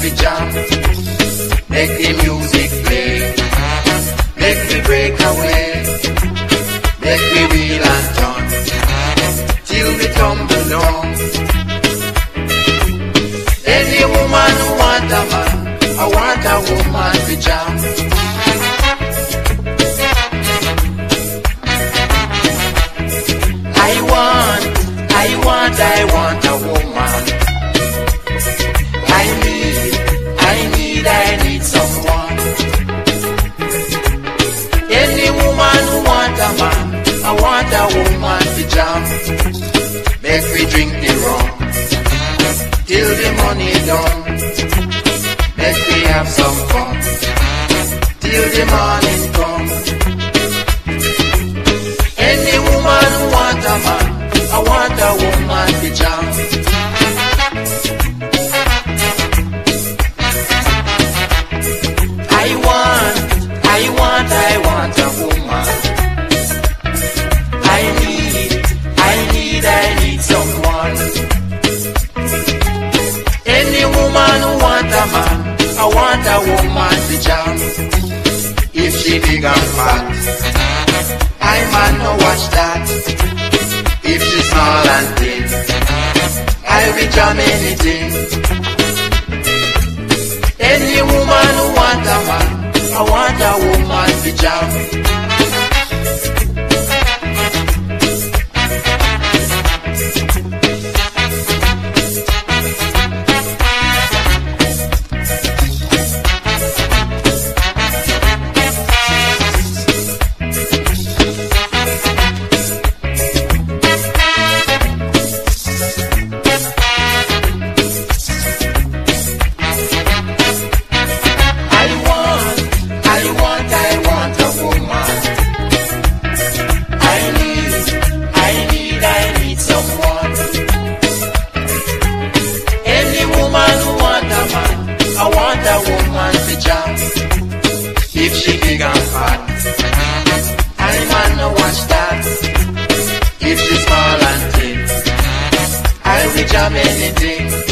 fi jam. Make the music play. Make me break away. Make me wheel and turn. Till we tumble down. Any woman who want a man, I want a woman fi jam. I want, I want, I want a woman. Want a woman jam. Make we drink the rum till the money done. Make we have some fun till the morning I want a woman to jam. If she big and fat, I man no watch that. If she small and thin, I will be jam anything. Any woman who want a man, I want a woman to jam. I